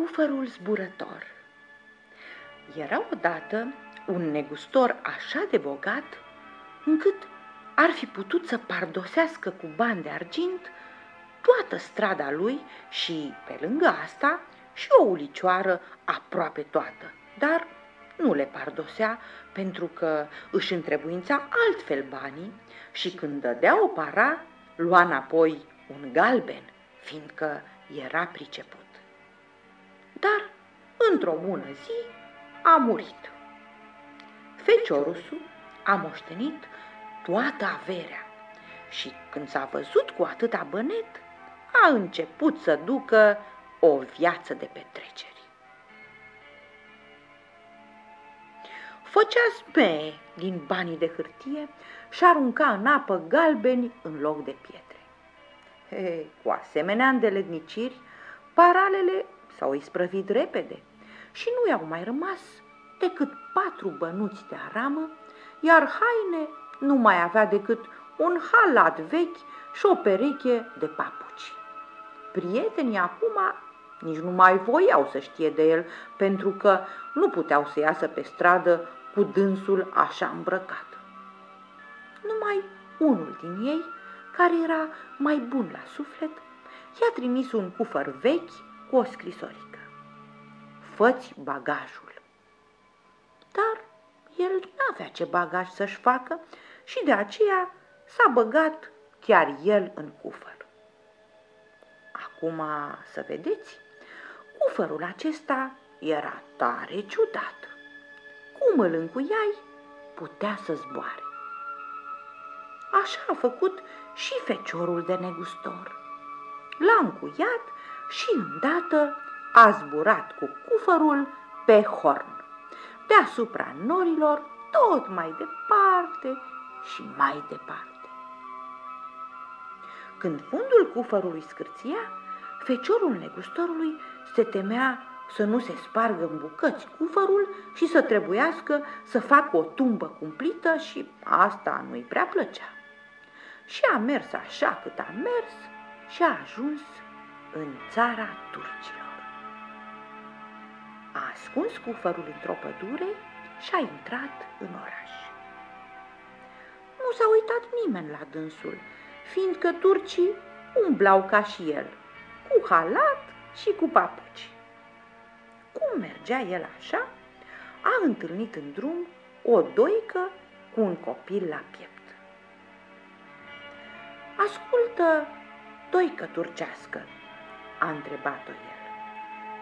Cufărul zburător Era odată un negustor așa de bogat încât ar fi putut să pardosească cu bani de argint toată strada lui și, pe lângă asta, și o ulicioară aproape toată, dar nu le pardosea pentru că își întrebuința altfel banii și când dădea o para, lua înapoi un galben, fiindcă era priceput. Dar, într-o bună zi, a murit. Feciorusul a moștenit toată averea și când s-a văzut cu atâta bănet, a început să ducă o viață de petreceri. Făcea sme din banii de hârtie și arunca în apă galbeni în loc de pietre. He, cu asemenea îndeletniciri, paralele s-au isprăvit repede și nu i-au mai rămas decât patru bănuți de aramă, iar haine nu mai avea decât un halat vechi și o pereche de papuci. Prietenii acum nici nu mai voiau să știe de el, pentru că nu puteau să iasă pe stradă cu dânsul așa îmbrăcat. Numai unul din ei, care era mai bun la suflet, i-a trimis un cufăr vechi cu o scrisorică. Făți bagajul. Dar el n-avea ce bagaj să-și facă și de aceea s-a băgat chiar el în cufăr. Acum să vedeți, cufărul acesta era tare ciudat. Cum îl încuiai, putea să zboare. Așa a făcut și feciorul de negustor. L-a încuiat și îndată a zburat cu cufărul pe horn, deasupra norilor, tot mai departe și mai departe. Când fundul cufărului scârția, feciorul negustorului se temea să nu se spargă în bucăți cufărul și să trebuiască să facă o tumbă cumplită și asta nu-i prea plăcea. Și a mers așa cât a mers și a ajuns în țara turcilor. A ascuns cufărul într-o pădure și a intrat în oraș. Nu s-a uitat nimeni la dânsul, fiindcă turcii umblau ca și el, cu halat și cu papuci. Cum mergea el așa, a întâlnit în drum o doică cu un copil la piept. Ascultă, doică turcească, a întrebat-o el.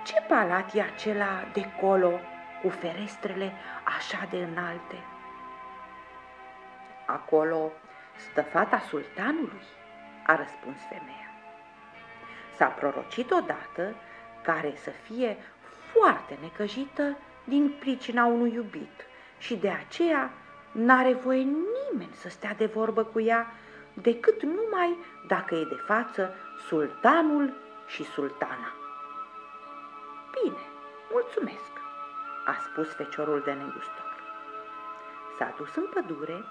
Ce palat e acela de colo cu ferestrele așa de înalte? Acolo stă fata sultanului, a răspuns femeia. S-a prorocit odată care să fie foarte necăjită din pricina unui iubit și de aceea n-are voie nimeni să stea de vorbă cu ea decât numai dacă e de față sultanul și sultana. Bine, mulțumesc, a spus feciorul de negustor. S-a dus în pădure,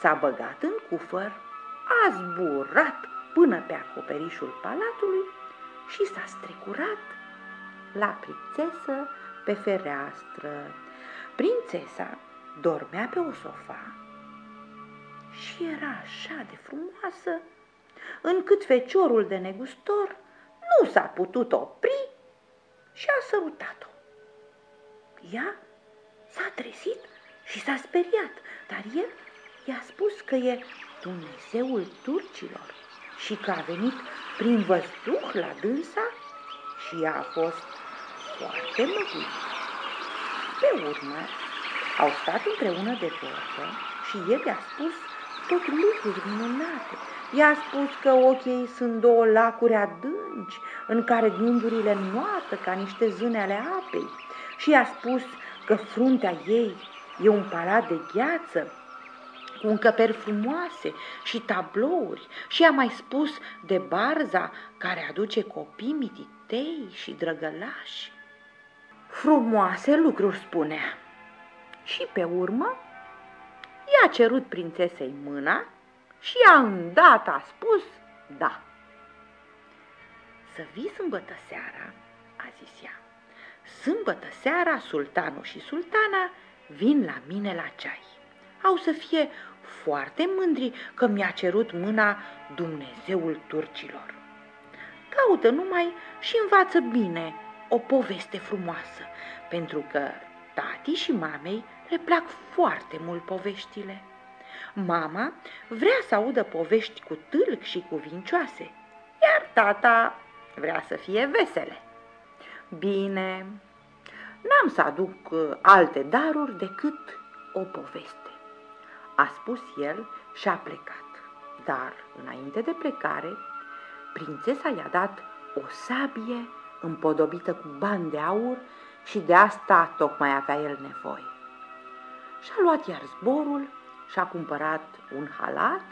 s-a băgat în cufăr, a zburat până pe acoperișul palatului și s-a strecurat la prințesă pe fereastră. Prințesa dormea pe o sofa și era așa de frumoasă încât feciorul de negustor nu s-a putut opri și a sărutat-o. Ea s-a trezit și s-a speriat, dar el i-a spus că e Dumnezeul turcilor și că a venit prin văzduh la dânsa și ea a fost foarte măguită. Pe urmă, au stat împreună de vorbă și el i-a spus tot lucruri minunate. I-a spus că ochii sunt două lacuri adânci în care gândurile noată ca niște zâne ale apei și i-a spus că fruntea ei e un palat de gheață cu încăperi frumoase și tablouri și a mai spus de barza care aduce copii mititei și drăgălași. Frumoase lucruri spunea. Și pe urmă i-a cerut prințesei mâna și ea îndată a spus da. Să vii sâmbătă seara, a zis ea, Sâmbătă seara, sultanul și sultana vin la mine la ceai. Au să fie foarte mândri că mi-a cerut mâna Dumnezeul turcilor. Caută numai și învață bine o poveste frumoasă, pentru că tati și mamei le plac foarte mult poveștile. Mama vrea să audă povești cu tâlc și cu vincioase, iar tata vrea să fie vesele. Bine, n-am să aduc uh, alte daruri decât o poveste, a spus el și a plecat. Dar, înainte de plecare, prințesa i-a dat o sabie împodobită cu bani de aur și de asta tocmai avea el nevoie. Și-a luat iar zborul și-a cumpărat un halat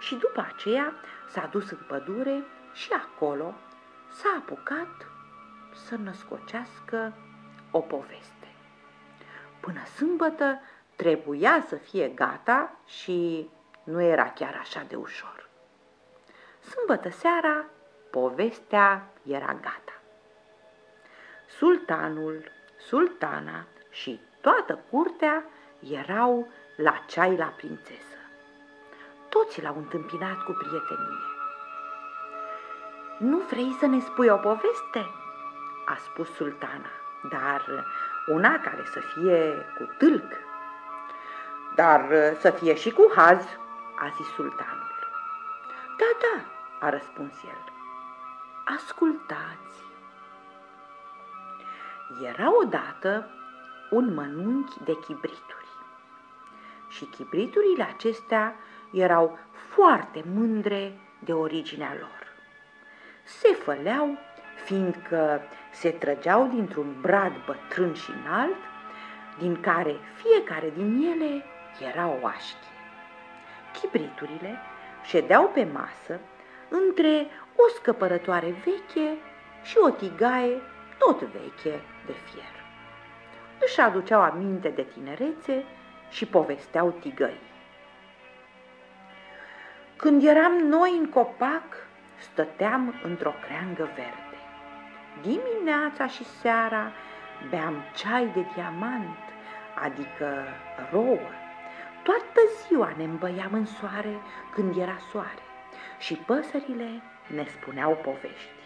și după aceea s-a dus în pădure și acolo s-a apucat să născocească o poveste. Până sâmbătă trebuia să fie gata și nu era chiar așa de ușor. Sâmbătă seara, povestea era gata. Sultanul, sultana și toată curtea erau la ceai la prințesă. Toți l-au întâmpinat cu prietenie. Nu vrei să ne spui o poveste?" a spus sultana, dar una care să fie cu tâlc. Dar să fie și cu haz, a zis sultanul. Da, da, a răspuns el. Ascultați. Era odată un mănunchi de chibrituri și chibriturile acestea erau foarte mândre de originea lor. Se făleau, fiindcă se trăgeau dintr-un brad bătrân și înalt, din care fiecare din ele era o așchie. Chibriturile ședeau pe masă între o scăpărătoare veche și o tigaie tot veche de fier. Își aduceau aminte de tinerețe și povesteau tigăi. Când eram noi în copac, stăteam într-o creangă verde. Dimineața și seara beam ceai de diamant, adică rouă. Toată ziua ne îmbăiam în soare când era soare și păsările ne spuneau povești.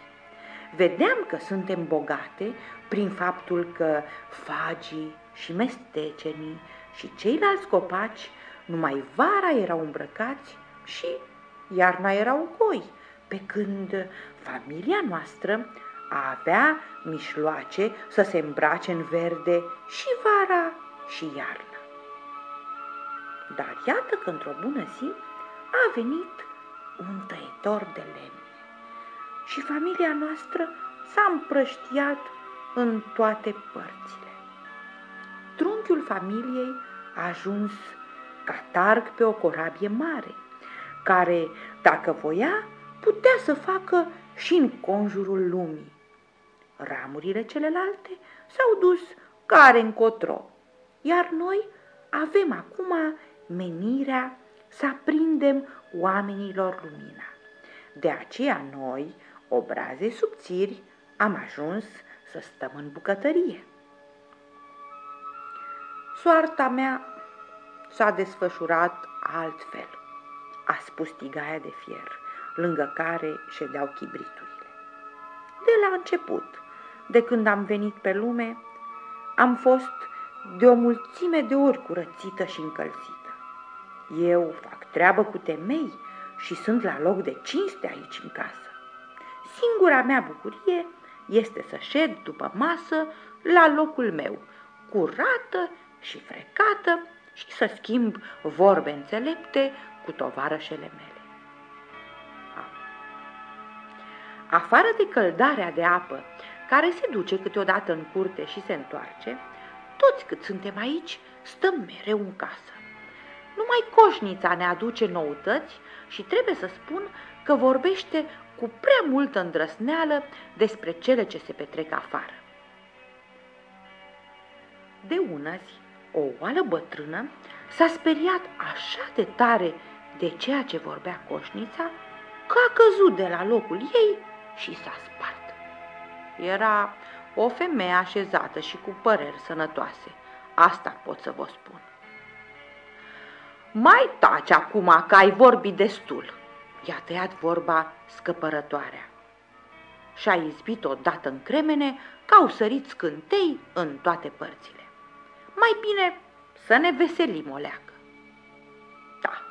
Vedeam că suntem bogate prin faptul că fagii și mestecenii și ceilalți copaci numai vara erau îmbrăcați și iarna erau goi, pe când familia noastră avea mișloace să se îmbrace în verde și vara și iarna. Dar iată că într-o bună zi a venit un tăietor de lemne și familia noastră s-a împrăștiat în toate părțile. Trunchiul familiei a ajuns catarg pe o corabie mare, care, dacă voia, putea să facă și în conjurul lumii. Ramurile celelalte s-au dus care încotro, iar noi avem acum menirea să aprindem oamenilor lumina. De aceea noi, obraze subțiri, am ajuns să stăm în bucătărie. Soarta mea s-a desfășurat altfel, a spus tigaia de fier, lângă care ședeau chibriturile. De la început, de când am venit pe lume, am fost de o mulțime de ori curățită și încălzită. Eu fac treabă cu temei și sunt la loc de cinste aici în casă. Singura mea bucurie este să șed după masă la locul meu, curată și frecată și să schimb vorbe înțelepte cu tovarășele mele. Afară de căldarea de apă, care se duce câteodată în curte și se întoarce, toți cât suntem aici stăm mereu în casă. Numai coșnița ne aduce noutăți și trebuie să spun că vorbește cu prea multă îndrăsneală despre cele ce se petrec afară. De ună zi, o oală bătrână s-a speriat așa de tare de ceea ce vorbea coșnița că a căzut de la locul ei și s-a spart. Era o femeie așezată și cu păreri sănătoase. Asta pot să vă spun. Mai taci acum că ai vorbit destul. I-a tăiat vorba scăpărătoarea. Și-a izbit odată în cremene că au sărit scântei în toate părțile. Mai bine să ne veselim o leacă. Da,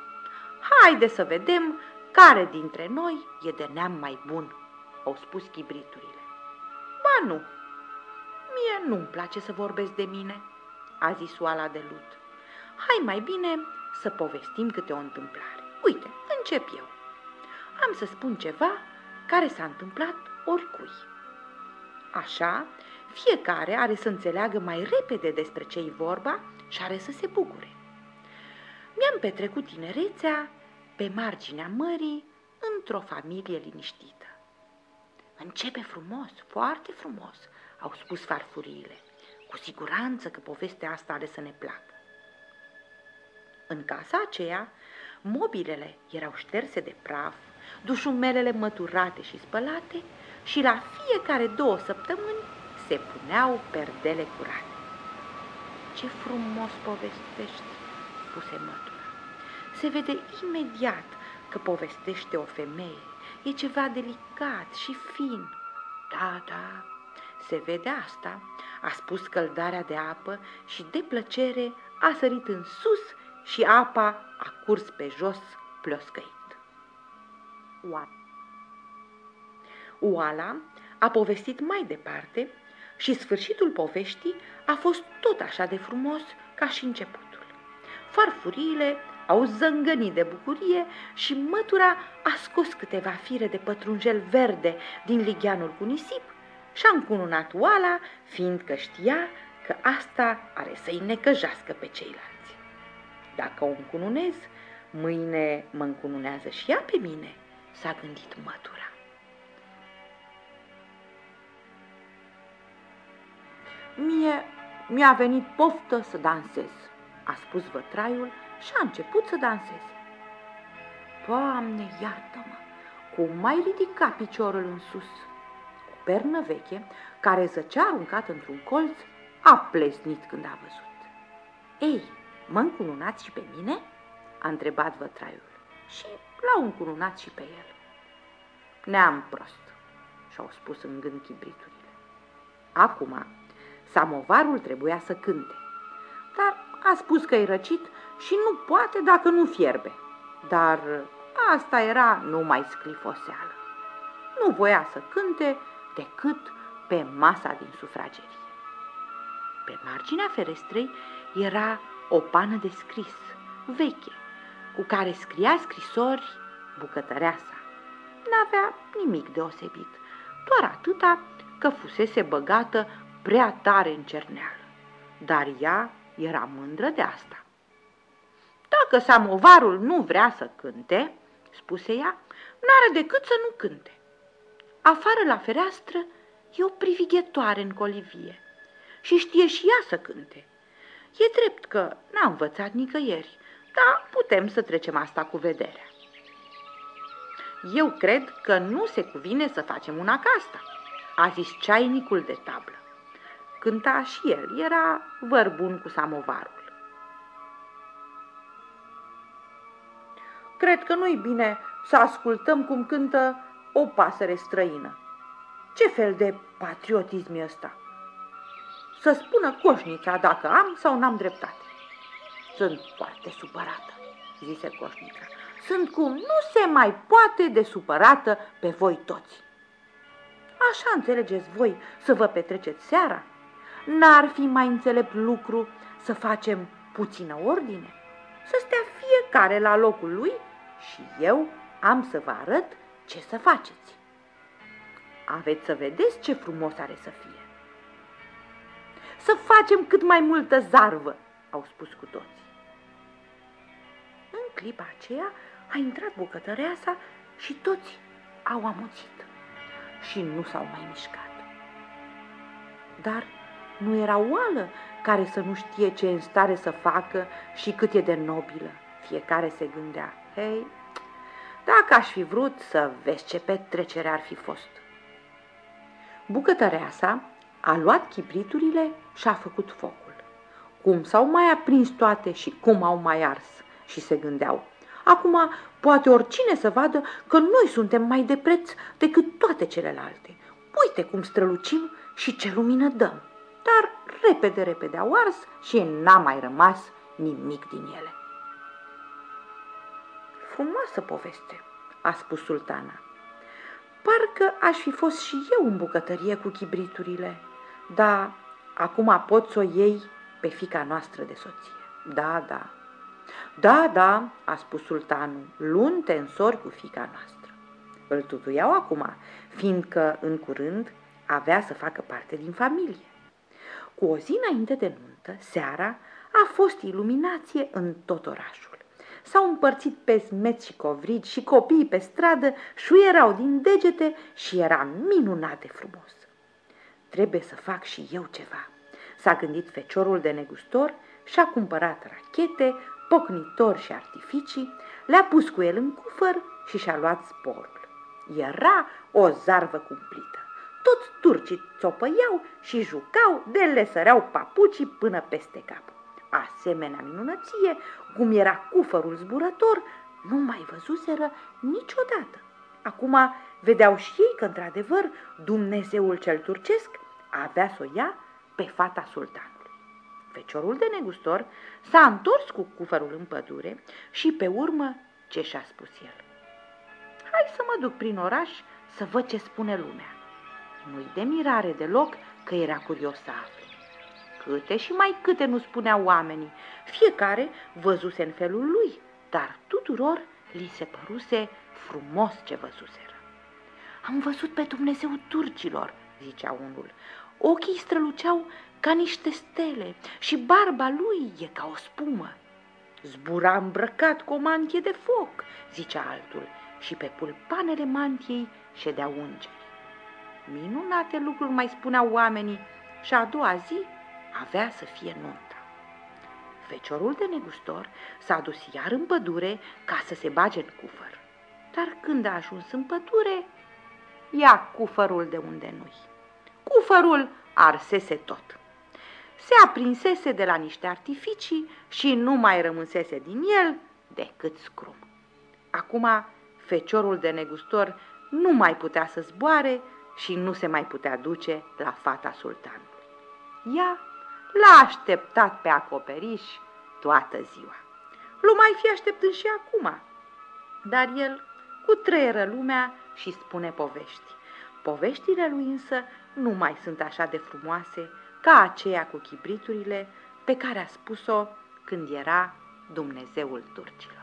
haide să vedem care dintre noi e de neam mai bun, au spus chibriturile. Ba nu, mie nu-mi place să vorbesc de mine, a zis oala de lut. Hai mai bine să povestim câte o întâmplare. Uite, încep eu. Am să spun ceva care s-a întâmplat oricui. Așa, fiecare are să înțeleagă mai repede despre ce-i vorba și are să se bucure. Mi-am petrecut tinerețea pe marginea mării într-o familie liniștită. Începe frumos, foarte frumos, au spus farfuriile. Cu siguranță că povestea asta are să ne placă. În casa aceea, mobilele erau șterse de praf, dușumelele măturate și spălate și la fiecare două săptămâni se puneau perdele curate. Ce frumos povestești, spuse mătura. Se vede imediat că povestește o femeie. E ceva delicat și fin. Da, da, se vede asta, a spus căldarea de apă și de plăcere a sărit în sus și apa a curs pe jos ploscăit. Oala. Oala a povestit mai departe și sfârșitul poveștii a fost tot așa de frumos ca și începutul. Farfuriile au zângănit de bucurie și mătura a scos câteva fire de pătrunjel verde din ligheanul cu nisip și-a încununat oala, fiindcă știa că asta are să-i necăjească pe ceilalți. Dacă o încununez, mâine mă încununează și ea pe mine, s-a gândit mătura. Mie mi-a venit poftă să dansez, a spus vătraiul și a început să danseze. Doamne, iartă-mă, cum mai ridica piciorul în sus? O pernă veche, care zăcea aruncat într-un colț, a plesnit când a văzut. Ei, mă încununați și pe mine?" a întrebat vătraiul și l-au încununat și pe el. Neam prost, și-au spus în gând chibriturile. Acum, samovarul trebuia să cânte, dar a spus că e răcit și nu poate dacă nu fierbe. Dar asta era numai scrifoseală. Nu voia să cânte decât pe masa din sufragerie. Pe marginea ferestrei era o pană de scris, veche, cu care scria scrisori bucătăreasa. N-avea nimic deosebit, doar atâta că fusese băgată prea tare în cerneală. Dar ea era mândră de asta. Dacă samovarul nu vrea să cânte, spuse ea, n-are decât să nu cânte. Afară la fereastră e o privighetoare în colivie și știe și ea să cânte. E drept că n-a învățat nicăieri, dar putem să trecem asta cu vederea. Eu cred că nu se cuvine să facem una ca asta, a zis ceainicul de tablă. Cânta și el, era vărbun cu samovarul. Cred că nu-i bine să ascultăm cum cântă o pasăre străină. Ce fel de patriotism e ăsta? Să spună coșnița dacă am sau n-am dreptate. Sunt foarte supărată, zise coșnița. Sunt cum nu se mai poate de supărată pe voi toți. Așa înțelegeți voi să vă petreceți seara? N-ar fi mai înțelept lucru să facem puțină ordine? Să stea fiecare la locul lui și eu am să vă arăt ce să faceți. Aveți să vedeți ce frumos are să fie. Să facem cât mai multă zarvă, au spus cu toți. În clipa aceea a intrat bucătăreasa și toți au amuțit și nu s-au mai mișcat. Dar nu era oală care să nu știe ce e în stare să facă și cât e de nobilă. Fiecare se gândea, hei, dacă aș fi vrut să vezi ce petrecere ar fi fost. Bucătăreasa A luat chibriturile și a făcut focul. Cum s-au mai aprins toate și cum au mai ars și se gândeau. Acum poate oricine să vadă că noi suntem mai de preț decât toate celelalte. Uite cum strălucim și ce lumină dăm. Dar repede, repede au ars și n-a mai rămas nimic din ele. Frumoasă poveste, a spus sultana. Parcă aș fi fost și eu în bucătărie cu chibriturile, dar acum pot să o iei pe fica noastră de soție. Da, da. Da, da, a spus sultanul, luni te însori cu fica noastră. Îl tutuiau acum, fiindcă în curând avea să facă parte din familie. Cu o zi înainte de nuntă, seara, a fost iluminație în tot orașul. S-au împărțit pe smeți și covrigi și copiii pe stradă șuierau din degete și era minunat de frumos. Trebuie să fac și eu ceva. S-a gândit feciorul de negustor și-a cumpărat rachete, pocnitori și artificii, le-a pus cu el în cufăr și și-a luat sporul. Era o zarvă cumplită. Toți turcii țopăiau și jucau, de le săreau papucii până peste cap. Asemenea minunăție, cum era cufărul zburător, nu mai văzuseră niciodată. Acum vedeau și ei că, într-adevăr, Dumnezeul cel turcesc avea să o ia pe fata sultanului. Feciorul de negustor s-a întors cu cufărul în pădure și pe urmă ce și-a spus el. Hai să mă duc prin oraș să văd ce spune lumea. Nu-i de mirare deloc că era curios să afle. Câte și mai câte nu spuneau oamenii, fiecare văzuse în felul lui, dar tuturor li se păruse frumos ce văzuseră. Am văzut pe Dumnezeu turcilor, zicea unul. Ochii străluceau ca niște stele și barba lui e ca o spumă. Zbura îmbrăcat cu o mantie de foc, zicea altul, și pe pulpanele mantiei ședeau îngeri. Minunate lucruri mai spuneau oamenii și a doua zi avea să fie nunta. Feciorul de negustor s-a dus iar în pădure ca să se bage în cufăr. Dar când a ajuns în pădure, ia cufărul de unde nu-i. Cufărul arsese tot. Se aprinsese de la niște artificii și nu mai rămânsese din el decât scrum. Acum, feciorul de negustor nu mai putea să zboare și nu se mai putea duce la fata sultanului. Ea L-a așteptat pe acoperiș toată ziua. L mai fi așteptând și acum, dar el cu treieră lumea și spune povești. Poveștile lui însă nu mai sunt așa de frumoase ca aceea cu chibriturile pe care a spus-o când era Dumnezeul turcilor.